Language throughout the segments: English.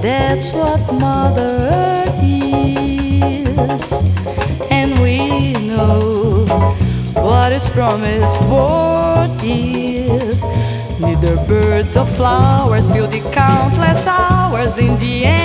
That's what Mother Earth is. And we know what is promised, what is. Neither birds or flowers fill the countless hours in the endless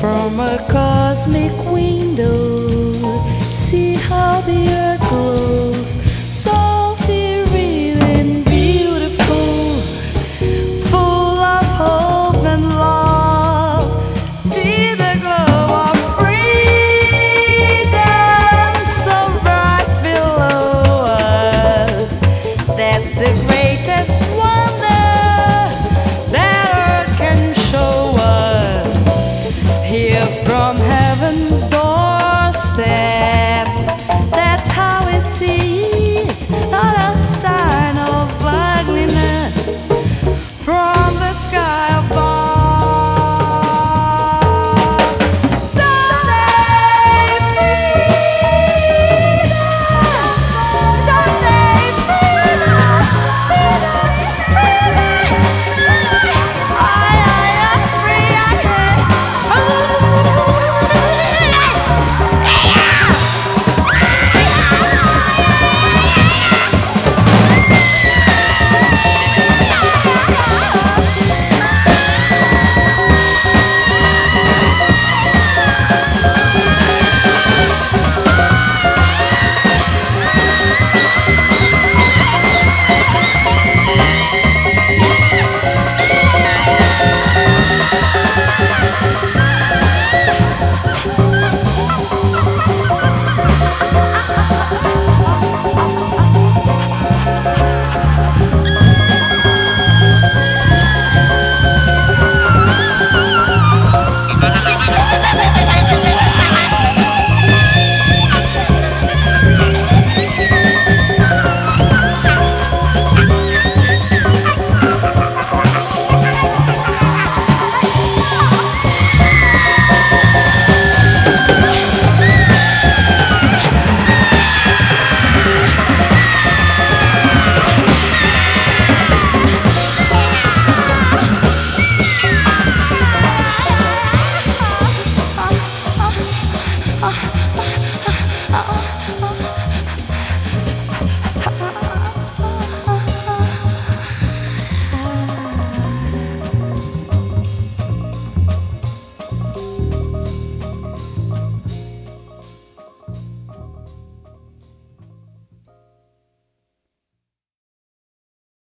From a cosmic window, see how the